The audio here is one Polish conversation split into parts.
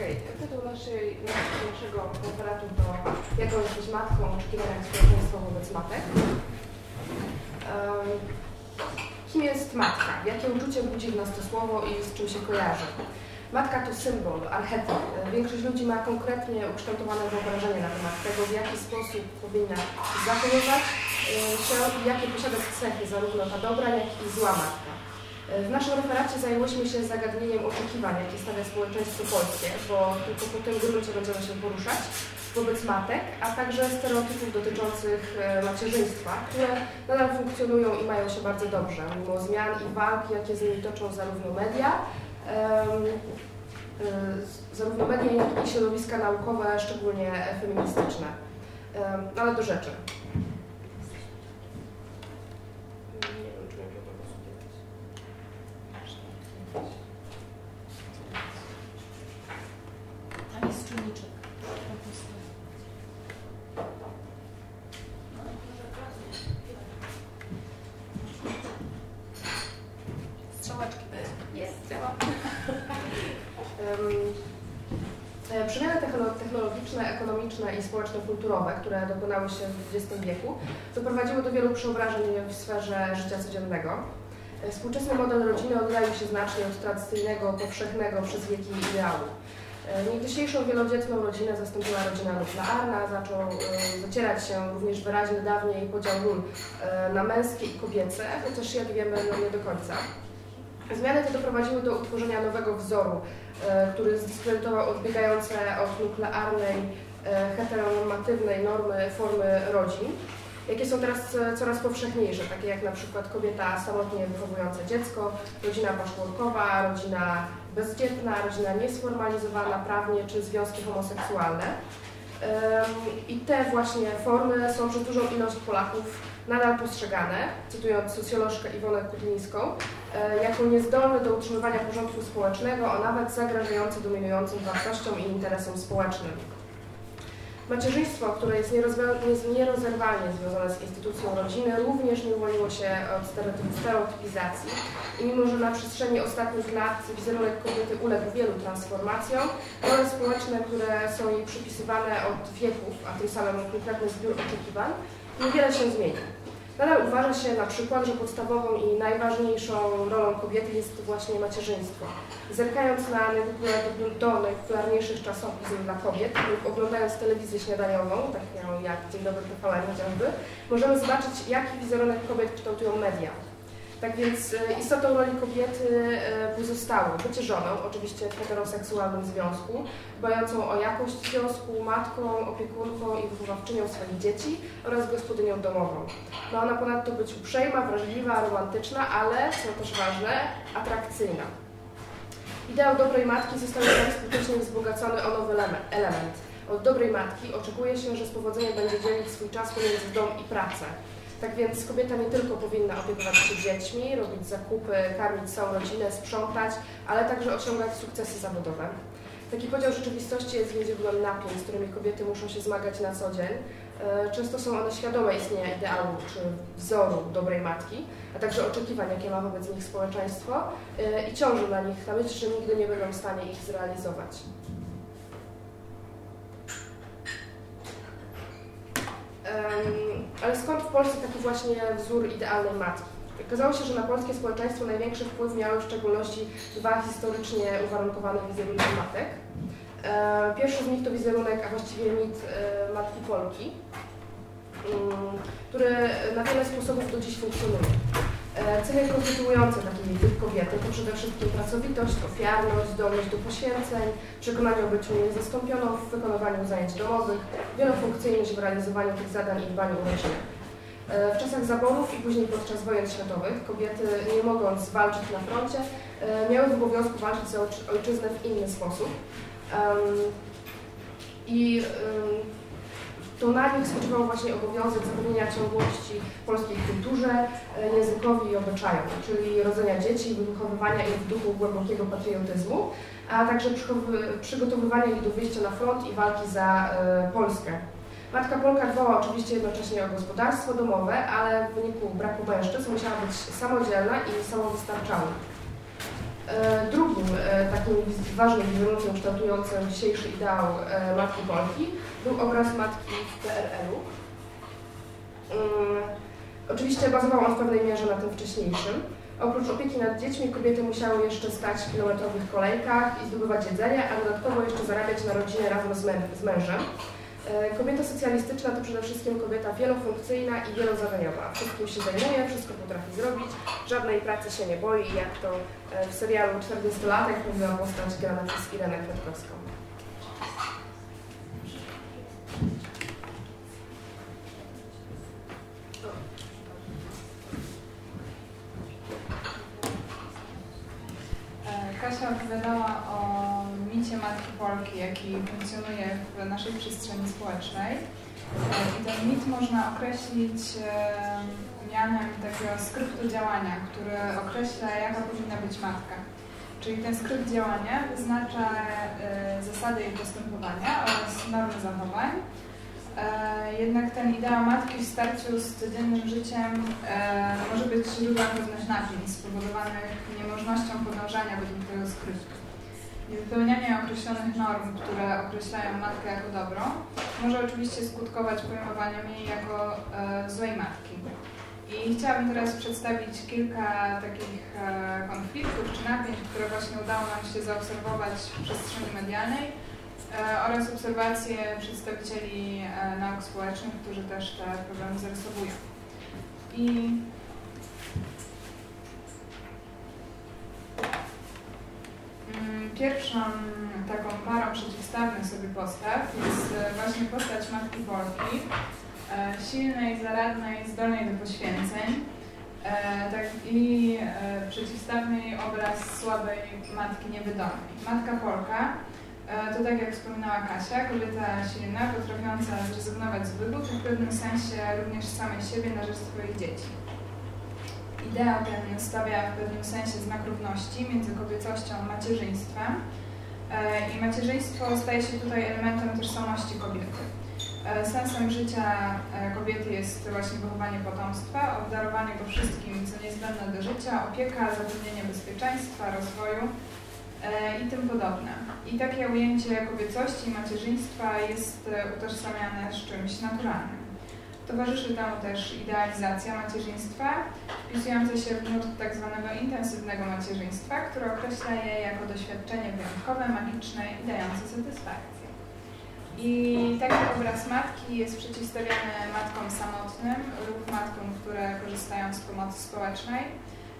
Okej, okay. tytuł naszej, naszego referatu to Jaką jesteś matką, oczekiwania społeczeństwa wobec matek. Um, kim jest matka? Jakie uczucie budzi w nas to słowo i z czym się kojarzy? Matka to symbol, archetyp. Większość ludzi ma konkretnie ukształtowane wyobrażenie na temat tego, w jaki sposób powinna zachowywać e, się i jakie posiadać cechy, zarówno ta dobra, jak i zła matka. E, w naszym referacie zajęłyśmy się zagadnieniem oczekiwań, jakie stawia społeczeństwo polskie, bo tylko po tym gruncie będziemy się poruszać wobec matek, a także stereotypów dotyczących e, macierzyństwa, które nadal funkcjonują i mają się bardzo dobrze, mimo zmian i walk, jakie z nimi toczą zarówno media, E, zarówno media, jak i środowiska naukowe, szczególnie feministyczne. Ale do rzeczy. Technologiczne i społeczno-kulturowe, które dokonały się w XX wieku, doprowadziły do wielu przeobrażeń w sferze życia codziennego. Współczesny model rodziny oddalił się znacznie od tradycyjnego, powszechnego przez wieki ideału. Niegdysiejszą wielodzietną rodzinę zastąpiła rodzina nuklearna, zaczął e, zacierać się również wyraźny dawniej podział ról e, na męskie i kobiece, chociaż jak wiemy no nie do końca. Zmiany te doprowadziły do utworzenia nowego wzoru, e, który zdyskredytował odbiegające od nuklearnej E, heteronormatywnej normy formy rodzin, jakie są teraz e, coraz powszechniejsze, takie jak na przykład kobieta samotnie wychowująca dziecko, rodzina paszportowa, rodzina bezdzietna, rodzina niesformalizowana prawnie czy związki homoseksualne. I te właśnie formy są przez dużą ilość Polaków nadal postrzegane, cytując socjolożkę Iwonę Kutlińską, e, jako niezdolne do utrzymywania porządku społecznego, a nawet zagrażające dominującym wartościom i interesom społecznym. Macierzyństwo, które jest nierozerwalnie związane z instytucją rodziny, również nie uwolniło się od stereotypizacji i mimo, że na przestrzeni ostatnich lat wizerunek kobiety uległ wielu transformacjom, role społeczne, które są jej przypisywane od wieków, a tym samym konkretny zbiór oczekiwań, niewiele się zmieni. Nadal uważa się na przykład, że podstawową i najważniejszą rolą kobiety jest właśnie macierzyństwo. Zerkając na najpopularniejszych czasopism dla kobiet lub oglądając telewizję śniadaniową, taką jak Dzień Dobry TVN chociażby, możemy zobaczyć, jaki wizerunek kobiet kształtują media. Tak więc e, istotą roli kobiety e, pozostało bycie żoną, oczywiście w heteroseksualnym związku, dbającą o jakość związku, matką, opiekunką i wychowawczynią swoich dzieci oraz gospodynią domową. Ma ona ponadto być uprzejma, wrażliwa, romantyczna, ale, co też ważne, atrakcyjna. Ideał dobrej matki został jednak skutecznie wzbogacony o nowy element. Od dobrej matki oczekuje się, że z powodzeniem będzie dzielić swój czas pomiędzy dom i pracę. Tak więc kobieta nie tylko powinna opiekować się dziećmi, robić zakupy, karmić całą rodzinę, sprzątać, ale także osiągać sukcesy zawodowe. Taki podział rzeczywistości jest więc źródłem napięć, z którymi kobiety muszą się zmagać na co dzień. E, często są one świadome istnienia ideału czy wzoru dobrej matki, a także oczekiwań, jakie ma wobec nich społeczeństwo e, i ciąży na nich na myśl, że nigdy nie będą w stanie ich zrealizować. Ale skąd w Polsce taki właśnie wzór idealnej matki? Okazało się, że na polskie społeczeństwo największy wpływ miały w szczególności dwa historycznie uwarunkowane wizerunki matek. Pierwszy z nich to wizerunek, a właściwie mit e, matki Polki, mm, który na wiele sposobów do dziś funkcjonuje. E, cechy konstytuujące takiej kobiety to przede wszystkim pracowitość, ofiarność, zdolność do poświęceń, przekonanie o byciu niezastąpioną w wykonywaniu zajęć domowych, wielofunkcyjność w realizowaniu tych zadań i dbaniu o rodzinę. E, w czasach zaborów i później podczas wojen światowych kobiety, nie mogąc walczyć na froncie, e, miały w obowiązku walczyć za ojczyznę w inny sposób. I to na nich spoczywał właśnie obowiązek zapewnienia ciągłości polskiej kulturze, e, językowi i obyczajom, czyli rodzenia dzieci, wychowywania ich w duchu głębokiego patriotyzmu, a także przygotowywania ich do wyjścia na front i walki za e, Polskę. Matka Polka dbała oczywiście jednocześnie o gospodarstwo domowe, ale w wyniku braku mężczyzn musiała być samodzielna i samowystarczalna. Drugim takim ważnym wizerunkiem kształtującym dzisiejszy ideał Matki Polki był obraz Matki w PRL-u. Oczywiście bazował on w pewnej mierze na tym wcześniejszym. Oprócz opieki nad dziećmi kobiety musiały jeszcze stać w kilometrowych kolejkach i zdobywać jedzenie, a dodatkowo jeszcze zarabiać na rodzinę razem z, mężem. E, kobieta socjalistyczna to przede wszystkim kobieta wielofunkcyjna i wielozadaniowa. Wszystkim się zajmuje, wszystko potrafi zrobić, żadnej pracy się nie boi, jak to e, w serialu 40 latek mówiła postać grana przez Irenę Kwiatkowską. Kasia opowiadała o Matki Polki, jaki funkcjonuje w naszej przestrzeni społecznej. I ten mit można określić mianem takiego skryptu działania, który określa, jaka powinna być matka. Czyli ten skrypt działania wyznacza e, zasady jej postępowania oraz normy zachowań, E, jednak ten ideał matki w starciu z codziennym życiem e, może być źródłem pewnych napięć spowodowanych niemożnością podążania według tego skryptu. Niewypełnianie określonych norm, które określają matkę jako dobro, może oczywiście skutkować pojmowaniem jej jako e, złej matki. I chciałabym teraz przedstawić kilka takich konfliktów czy napięć, które właśnie udało nam się zaobserwować w przestrzeni medialnej, E, oraz obserwacje przedstawicieli e, nauk społecznych, którzy też te problemy zarysowują. I Pierwszą taką parą przeciwstawnych sobie postaw jest e, właśnie postać Matki Polki, silnej, zaradnej, zdolnej do poświęceń, tak, i przeciwstawnej obraz słabej matki niewydolnej. Matka Polka E, to tak jak wspominała Kasia, kobieta silna, potrafiąca zrezygnować z wygód i w pewnym sensie również samej siebie na rzecz swoich dzieci. Ideał ten stawia w pewnym sensie znak równości między kobiecością a macierzyństwem e, i macierzyństwo staje się tutaj elementem tożsamości kobiety. E, sensem życia kobiety jest właśnie wychowanie potomstwa, obdarowanie go wszystkim, co niezbędne do życia, opieka, zapewnienie bezpieczeństwa, rozwoju, E, i tym podobne. I takie ujęcie kobiecości i macierzyństwa jest e, utożsamiane z czymś naturalnym. Towarzyszy temu też idealizacja macierzyństwa, wpisująca się w nurt tak zwanego intensywnego macierzyństwa, które określa je jako doświadczenie wyjątkowe, magiczne i dające satysfakcję. I taki obraz matki jest przeciwstawiany matkom samotnym lub matkom, które korzystają z pomocy społecznej,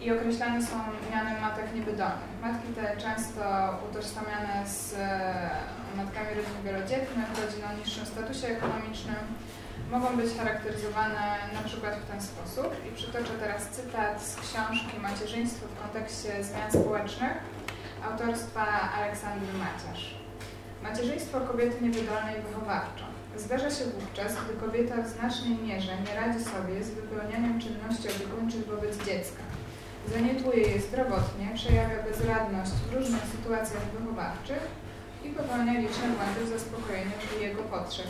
i określane są mianem matek niewydolnych. Matki te często utożsamiane z e, matkami rodzin wielodzietnych, rodzin o niższym statusie ekonomicznym, mogą być charakteryzowane na przykład w ten sposób. I przytoczę teraz cytat z książki Macierzyństwo w kontekście zmian społecznych autorstwa Aleksandry Maciarz. Macierzyństwo kobiety niewydolnej wychowawczo. Zdarza się wówczas, gdy kobieta w znacznej mierze nie radzi sobie z wypełnianiem czynności opiekuńczych wobec dziecka zaniedbuje je zdrowotnie, przejawia bezradność w różnych sytuacjach wychowawczych i popełnia liczne błędy w zaspokojeniu jego potrzeb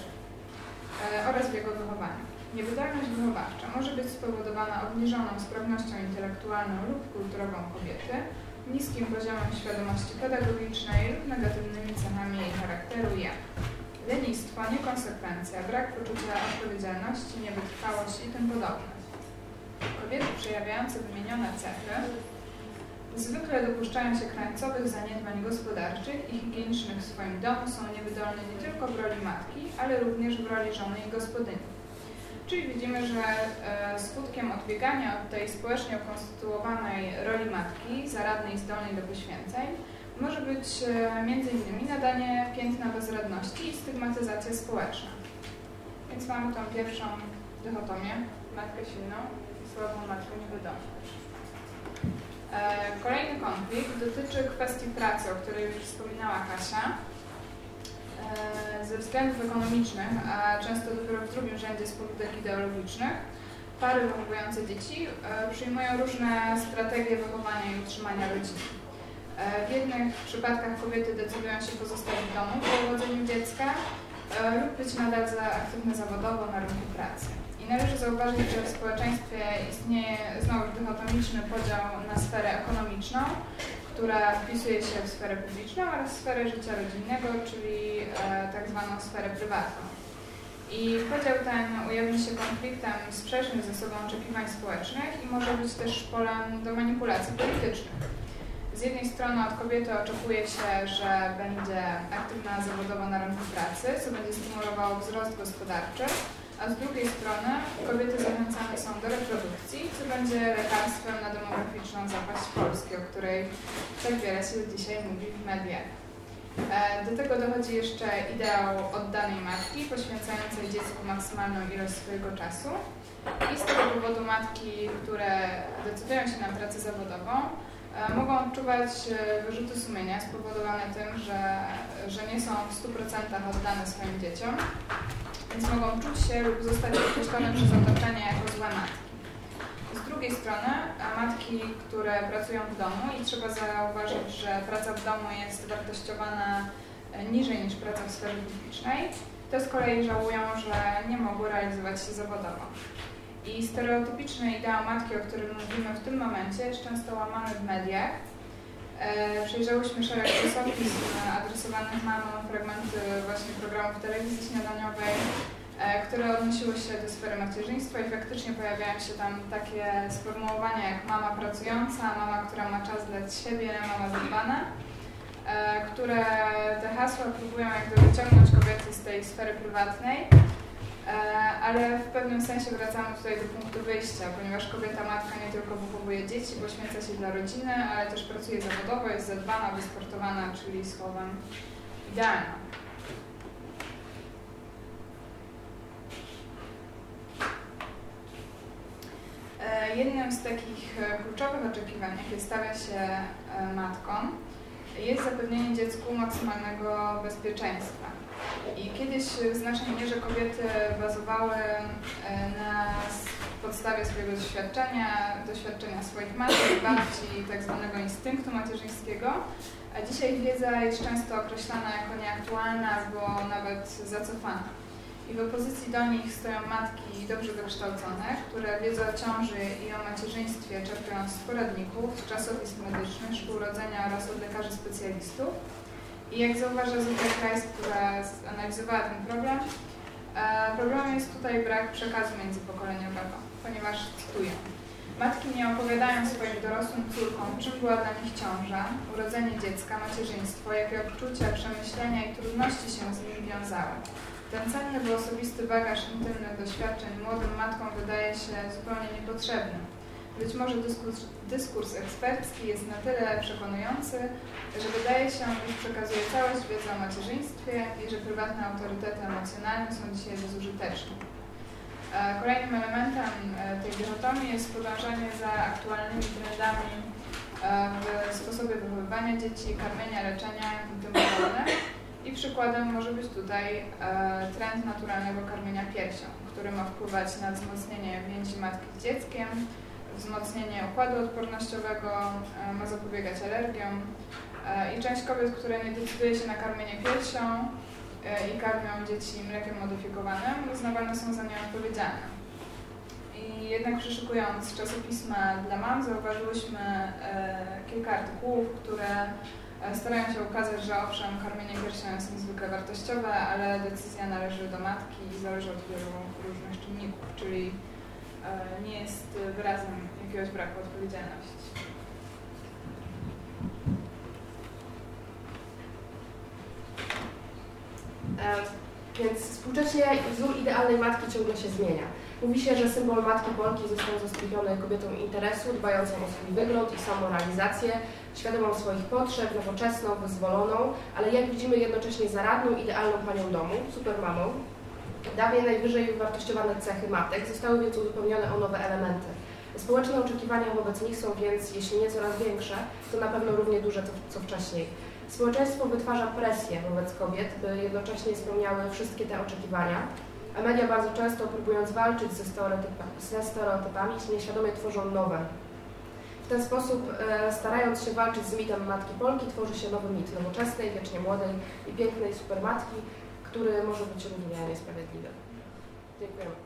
oraz w jego wychowaniu. Niewydolność wychowawcza może być spowodowana obniżoną sprawnością intelektualną lub kulturową kobiety, niskim poziomem świadomości pedagogicznej lub negatywnymi cechami jej charakteru ja. Lenistwo, niekonsekwencja, brak poczucia odpowiedzialności, niewytrwałość i tym podobne. Kobiety przejawiające wymienione cechy zwykle dopuszczają się krańcowych zaniedbań gospodarczych i higienicznych w swoim domu, są niewydolne nie tylko w roli matki, ale również w roli żony i gospodyni. Czyli widzimy, że e, skutkiem odbiegania od tej społecznie ukonstytuowanej roli matki, zaradnej i zdolnej do poświęceń, może być e, m.in. nadanie piętna bezradności i stygmatyzacja społeczna. Więc mamy tą pierwszą dychotomię, matkę silną, słabą matką niewiadomą. E, kolejny konflikt dotyczy kwestii pracy, o której już wspominała Kasia. E, ze względów ekonomicznych, a często dopiero w drugim rzędzie z pobudek ideologicznych, pary wychowujące dzieci e, przyjmują różne strategie wychowania i utrzymania rodziny. W jednych przypadkach kobiety decydują się pozostać w domu po urodzeniu dziecka lub być nadal za aktywne zawodowo na rynku pracy. I należy zauważyć, że w społeczeństwie istnieje znowu dychotomiczny podział na sferę ekonomiczną która wpisuje się w sferę publiczną oraz sferę życia rodzinnego, czyli e, tak zwaną sferę prywatną. I podział ten ujawni się konfliktem sprzecznych ze sobą oczekiwań społecznych i może być też polem do manipulacji politycznych. Z jednej strony od kobiety oczekuje się, że będzie aktywna zawodowo na rynku pracy, co będzie stymulowało wzrost gospodarczy, a z drugiej strony kobiety zachęcane są do reprodukcji, co będzie lekarstwem na demograficzną zapaść Polski, o której tak wiele się dzisiaj mówi w mediach. E, do tego dochodzi jeszcze ideał oddanej matki, poświęcającej dziecku maksymalną ilość swojego czasu. I z tego powodu matki, które decydują się na pracę zawodową, mogą odczuwać e, wyrzuty sumienia spowodowane tym, że, że nie są w 100% oddane swoim dzieciom, więc mogą czuć się lub zostać określone przez otoczenie jako złe matki. Z drugiej strony matki, które pracują w domu i trzeba zauważyć, że praca w domu jest wartościowana e, niżej niż praca w sferze publicznej, to z kolei żałują, że nie mogły realizować się zawodowo. I stereotypiczny ideał matki, o którym mówimy w tym momencie, jest często łamany w mediach. E, przejrzałyśmy szereg czasopism adresowanych mamom, fragmenty właśnie programów telewizji śniadaniowej, E, które odnosiły się do sfery macierzyństwa i faktycznie pojawiają się tam takie sformułowania jak mama pracująca, mama, która ma czas dla siebie, mama zadbana, e, które te hasła próbują jakby wyciągnąć kobiety z tej sfery prywatnej, e, ale w pewnym sensie wracamy tutaj do punktu wyjścia, ponieważ kobieta matka nie tylko wychowuje dzieci, poświęca się dla rodziny, ale też pracuje zawodowo, jest zadbana, wysportowana, czyli słowem idealna. E, jednym z takich e, kluczowych oczekiwań, jakie stawia się e, matką, jest zapewnienie dziecku maksymalnego bezpieczeństwa. I kiedyś w znacznej mierze kobiety bazowały na podstawie swojego doświadczenia, doświadczenia swoich matek, babci, tak zwanego instynktu macierzyńskiego, a dzisiaj wiedza jest często określana jako nieaktualna albo nawet zacofana. I w opozycji do nich stoją matki dobrze wykształcone, które wiedzą o ciąży i o macierzyństwie czerpią z poradników, z czasopism medycznych, szkół urodzenia oraz od lekarzy specjalistów. I jak zauważa Zofia Krajs, która analizowała ten problem, e, problemem jest tutaj brak przekazu międzypokoleniowego, ponieważ, cytuję, Matki nie opowiadają swoim dorosłym córkom, czym była dla nich ciąża, urodzenie dziecka, macierzyństwo, jakie odczucia, przemyślenia i trudności się z nimi wiązały. Ten cenny, bo osobisty bagaż intymnych doświadczeń młodym matkom wydaje się zupełnie niepotrzebny. Być może dyskurs, dyskurs ekspercki jest na tyle przekonujący, że wydaje się, iż przekazuje całość wiedzy o macierzyństwie i że prywatne autorytety emocjonalne są dzisiaj bezużyteczne. E, kolejnym elementem e, tej dichotomii jest podążanie za aktualnymi trendami e, w sposobie wychowywania dzieci, karmienia, leczenia i tym podobne. I przykładem może być tutaj trend naturalnego karmienia piersią, który ma wpływać na wzmocnienie więzi matki z dzieckiem, wzmocnienie układu odpornościowego, e, ma zapobiegać alergiom. E, I część kobiet, które nie decyduje się na karmienie piersią i karmią dzieci mlekiem modyfikowanym, uznawane są za nieodpowiedzialne. I jednak przeszukując czasopisma dla mam, zauważyłyśmy kilka artykułów, które E, starają się ukazać, że owszem, karmienie piersią jest niezwykle wartościowe, ale decyzja należy do matki i zależy od wielu różnych czynników, czyli e, nie jest wyrazem jakiegoś braku odpowiedzialności. E, więc współcześnie wzór idealnej matki ciągle się zmienia. Mówi się, że symbol Matki Polki został zastąpiony kobietą interesu, dbającą o swój wygląd i samorealizację, świadomą swoich potrzeb, nowoczesną, wyzwoloną, ale jak widzimy jednocześnie zaradną, idealną panią domu, supermamą. Dawniej najwyżej wartościowane cechy matek zostały więc uzupełnione o nowe elementy. Społeczne oczekiwania wobec nich są więc, jeśli nie coraz większe, to na pewno równie duże co, wcześniej. Społeczeństwo wytwarza presję wobec kobiet, by jednocześnie spełniały wszystkie te oczekiwania, a media bardzo często próbując walczyć ze, stereotypami, ze stereotypami nieświadomie tworzą nowe. W ten sposób, e, starając się walczyć z mitem Matki Polki, tworzy się nowy mit nowoczesnej, wiecznie młodej i pięknej supermatki, który może być równie. Dziękujemy.